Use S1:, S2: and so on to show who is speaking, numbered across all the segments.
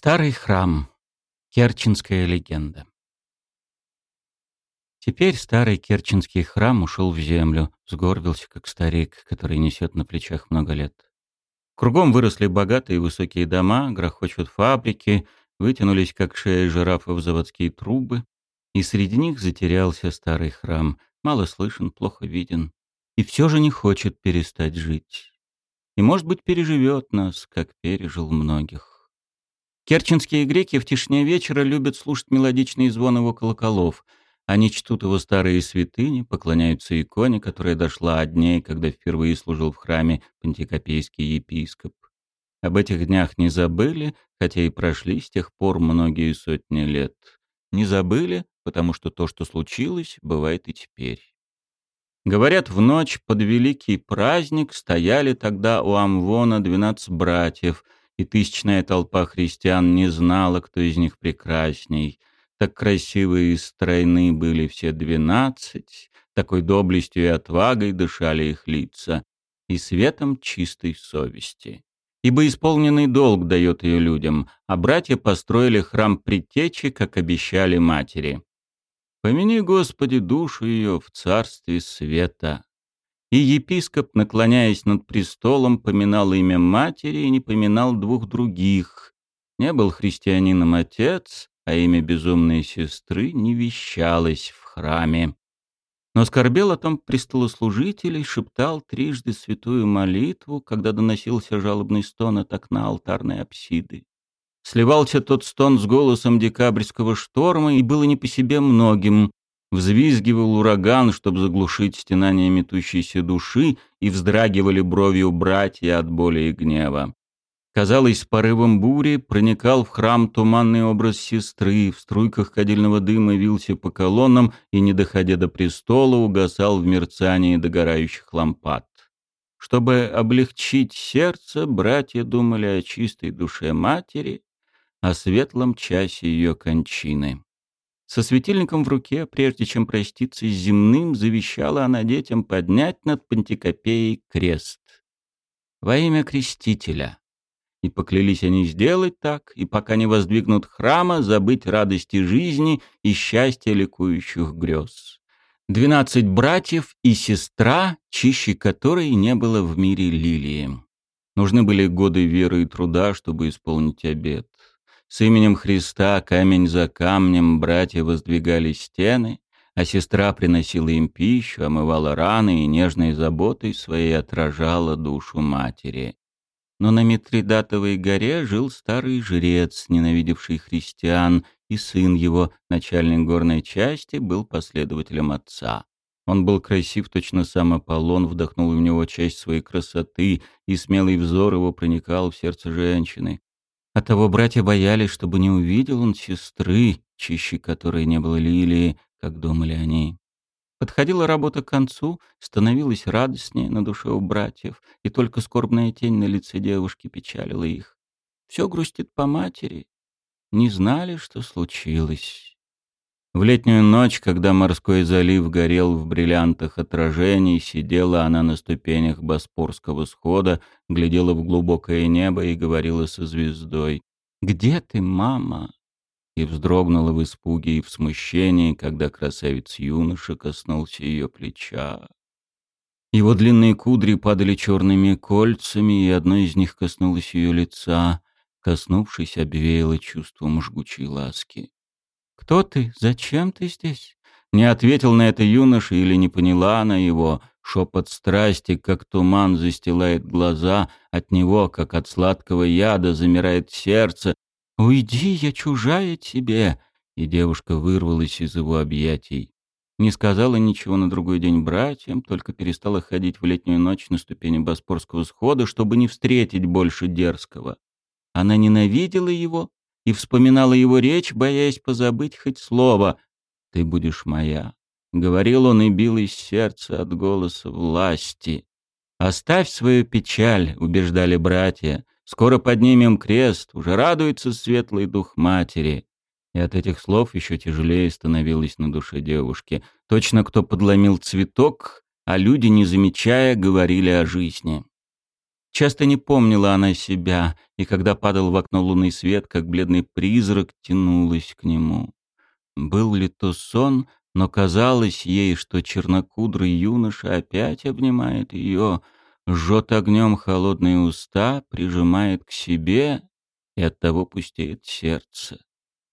S1: Старый храм. Керченская легенда. Теперь старый керченский храм ушел в землю, сгорбился, как старик, который несет на плечах много лет. Кругом выросли богатые высокие дома, грохочут фабрики, вытянулись, как шея жирафов, заводские трубы, и среди них затерялся старый храм, мало слышен, плохо виден, и все же не хочет перестать жить. И, может быть, переживет нас, как пережил многих. Керченские греки в тишине вечера любят слушать мелодичный звон его колоколов. Они чтут его старые святыни, поклоняются иконе, которая дошла от дней, когда впервые служил в храме пантикопейский епископ. Об этих днях не забыли, хотя и прошли с тех пор многие сотни лет. Не забыли, потому что то, что случилось, бывает и теперь. Говорят, в ночь под великий праздник стояли тогда у Амвона двенадцать братьев — и тысячная толпа христиан не знала, кто из них прекрасней. Так красивые и стройны были все двенадцать, такой доблестью и отвагой дышали их лица, и светом чистой совести. Ибо исполненный долг дает ее людям, а братья построили храм предтечи, как обещали матери. Помяни, Господи, душу ее в царстве света. И епископ, наклоняясь над престолом, поминал имя матери и не поминал двух других. Не был христианином отец, а имя безумной сестры не вещалось в храме. Но скорбел о том престолослужитель и шептал трижды святую молитву, когда доносился жалобный стон от окна алтарной апсиды. Сливался тот стон с голосом декабрьского шторма, и было не по себе многим, Взвизгивал ураган, чтобы заглушить стенание метущейся души, и вздрагивали бровью братья от боли и гнева. Казалось, с порывом бури проникал в храм туманный образ сестры, в струйках кадильного дыма вился по колоннам и, не доходя до престола, угасал в мерцании догорающих лампад. Чтобы облегчить сердце, братья думали о чистой душе матери, о светлом часе ее кончины. Со светильником в руке, прежде чем проститься с земным, завещала она детям поднять над Пантикопеей крест. Во имя Крестителя. И поклялись они сделать так, и пока не воздвигнут храма, забыть радости жизни и счастья ликующих грез. Двенадцать братьев и сестра, чище которой не было в мире лилии. Нужны были годы веры и труда, чтобы исполнить обет. С именем Христа камень за камнем братья воздвигали стены, а сестра приносила им пищу, омывала раны и нежной заботой своей отражала душу матери. Но на Митридатовой горе жил старый жрец, ненавидевший христиан, и сын его, начальник горной части, был последователем отца. Он был красив, точно сам Аполлон вдохнул в него часть своей красоты, и смелый взор его проникал в сердце женщины. Оттого братья боялись, чтобы не увидел он сестры, чище которой не было лилии, как думали они. Подходила работа к концу, становилось радостнее на душе у братьев, и только скорбная тень на лице девушки печалила их. Все грустит по матери. Не знали, что случилось. В летнюю ночь, когда морской залив горел в бриллиантах отражений, сидела она на ступенях Боспорского схода, глядела в глубокое небо и говорила со звездой. «Где ты, мама?» И вздрогнула в испуге и в смущении, когда красавец-юноша коснулся ее плеча. Его длинные кудри падали черными кольцами, и одно из них коснулось ее лица, коснувшись, обвеяло чувством жгучей ласки. «Кто ты? Зачем ты здесь?» Не ответил на это юноша или не поняла она его. Шепот страсти, как туман, застилает глаза. От него, как от сладкого яда, замирает сердце. «Уйди, я чужая тебе!» И девушка вырвалась из его объятий. Не сказала ничего на другой день братьям, только перестала ходить в летнюю ночь на ступени Боспорского схода, чтобы не встретить больше дерзкого. Она ненавидела его, и вспоминала его речь, боясь позабыть хоть слово. «Ты будешь моя», — говорил он и бил из сердца от голоса власти. «Оставь свою печаль», — убеждали братья. «Скоро поднимем крест, уже радуется светлый дух матери». И от этих слов еще тяжелее становилось на душе девушки. Точно кто подломил цветок, а люди, не замечая, говорили о жизни. Часто не помнила она себя, и когда падал в окно лунный свет, как бледный призрак тянулась к нему. Был ли то сон, но казалось ей, что чернокудрый юноша опять обнимает ее, жжет огнем холодные уста, прижимает к себе, и оттого пустеет сердце.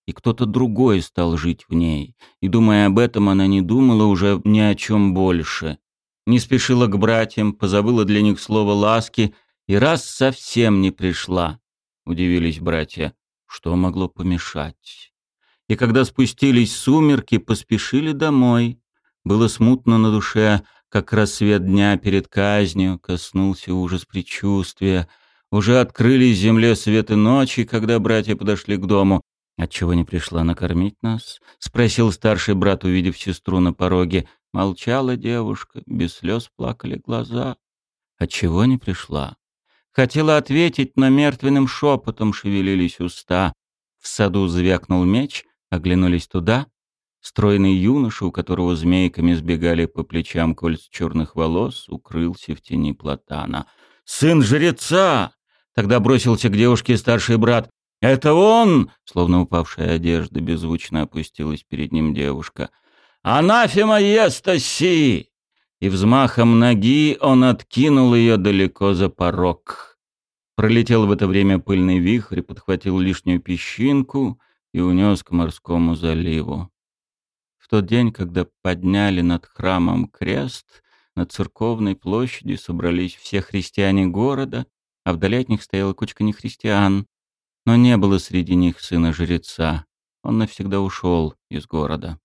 S1: И кто-то другой стал жить в ней, и, думая об этом, она не думала уже ни о чем больше. Не спешила к братьям, позабыла для них слово ласки, и раз совсем не пришла, удивились братья, что могло помешать и когда спустились сумерки, поспешили домой. Было смутно на душе, как рассвет дня перед казнью, коснулся ужас предчувствия. Уже открылись земле светы ночи, когда братья подошли к дому. «Отчего не пришла накормить нас?» — спросил старший брат, увидев сестру на пороге. Молчала девушка, без слез плакали глаза. «Отчего не пришла?» Хотела ответить, но мертвенным шепотом шевелились уста. В саду звякнул меч, оглянулись туда. Стройный юноша, у которого змейками сбегали по плечам кольц черных волос, укрылся в тени платана. «Сын жреца!» Тогда бросился к девушке старший брат. «Это он!» Словно упавшая одежда беззвучно опустилась перед ним девушка. «Анафема естаси!» И взмахом ноги он откинул ее далеко за порог. Пролетел в это время пыльный вихрь, подхватил лишнюю песчинку и унес к морскому заливу. В тот день, когда подняли над храмом крест, на церковной площади собрались все христиане города, а вдали от них стояла кучка нехристиан. Но не было среди них сына жреца. Он навсегда ушел из города.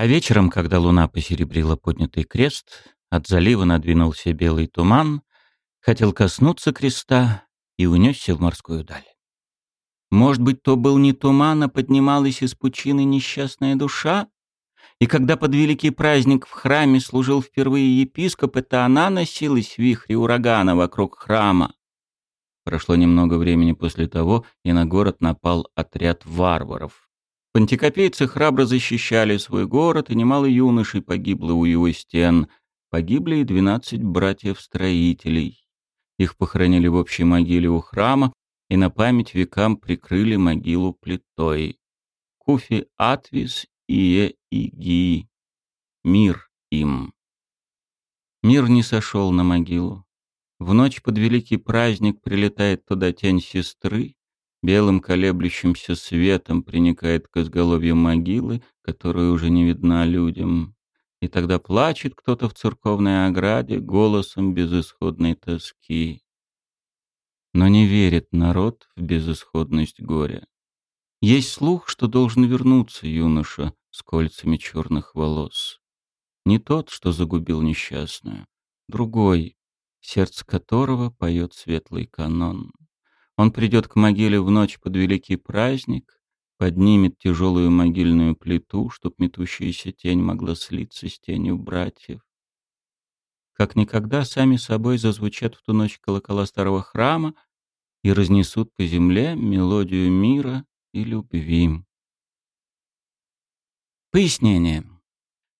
S1: А вечером, когда луна посеребрила поднятый крест, от залива надвинулся белый туман, хотел коснуться креста и унесся в морскую даль. Может быть, то был не туман, а поднималась из пучины несчастная душа? И когда под великий праздник в храме служил впервые епископ, это она носилась в вихре урагана вокруг храма. Прошло немного времени после того, и на город напал отряд варваров. Пантикопейцы храбро защищали свой город, и немало юношей погибло у его стен. Погибли и двенадцать братьев-строителей. Их похоронили в общей могиле у храма, и на память векам прикрыли могилу плитой. Куфи Атвис и Иги. Мир им. Мир не сошел на могилу. В ночь под великий праздник прилетает туда тень сестры, белым колеблющимся светом приникает к изголовью могилы, которая уже не видна людям. И тогда плачет кто-то в церковной ограде голосом безысходной тоски. Но не верит народ в безысходность горя. Есть слух, что должен вернуться юноша с кольцами черных волос. Не тот, что загубил несчастную, другой, сердце которого поет светлый канон. Он придет к могиле в ночь под великий праздник, поднимет тяжелую могильную плиту, чтоб метущаяся тень могла слиться с тенью братьев. Как никогда сами собой зазвучат в ту ночь колокола старого храма и разнесут по земле мелодию мира и любви. Пояснение.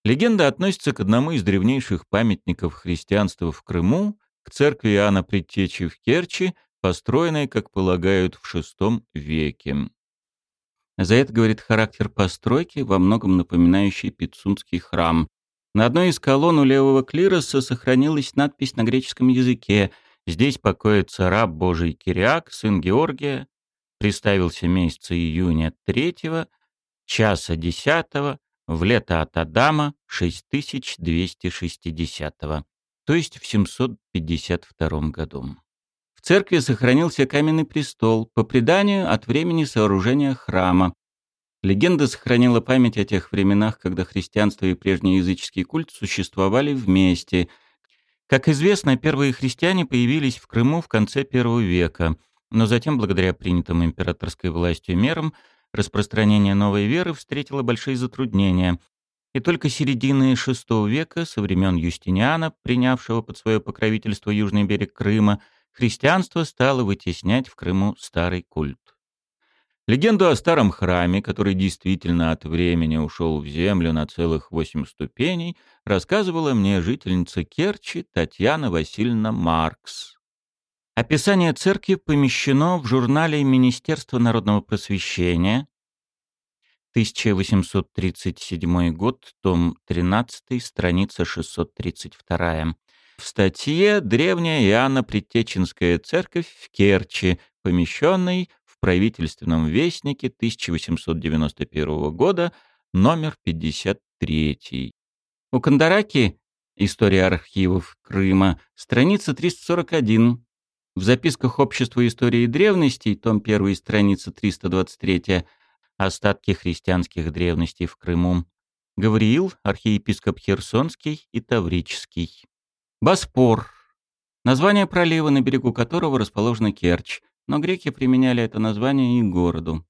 S1: Легенда относится к одному из древнейших памятников христианства в Крыму, к церкви Иоанна Предтечи в Керчи, построенной, как полагают, в VI веке. За это говорит характер постройки, во многом напоминающий Пицунский храм, на одной из колонн у левого клироса сохранилась надпись на греческом языке «Здесь покоится раб Божий Кириак, сын Георгия, приставился месяца июня 3 часа 10 в лето от Адама 6260 то есть в 752 году. В церкви сохранился каменный престол, по преданию от времени сооружения храма, Легенда сохранила память о тех временах, когда христианство и прежний языческий культ существовали вместе. Как известно, первые христиане появились в Крыму в конце первого века, но затем, благодаря принятым императорской властью мерам, распространение новой веры встретило большие затруднения. И только середины VI века, со времен Юстиниана, принявшего под свое покровительство южный берег Крыма, христианство стало вытеснять в Крыму старый культ. Легенду о старом храме, который действительно от времени ушел в землю на целых восемь ступеней, рассказывала мне жительница Керчи Татьяна Васильевна Маркс. Описание церкви помещено в журнале Министерства народного просвещения, 1837 год, том 13, страница 632. В статье «Древняя Иоанна Предтеченская церковь в Керчи», помещенной в правительственном вестнике 1891 года, номер 53. У Кандараки «История архивов Крыма», страница 341. В записках Общества истории древностей, том 1, страница 323, остатки христианских древностей в Крыму. Гавриил, архиепископ Херсонский и Таврический. Боспор. Название пролива, на берегу которого расположена Керчь, но греки применяли это название и городу.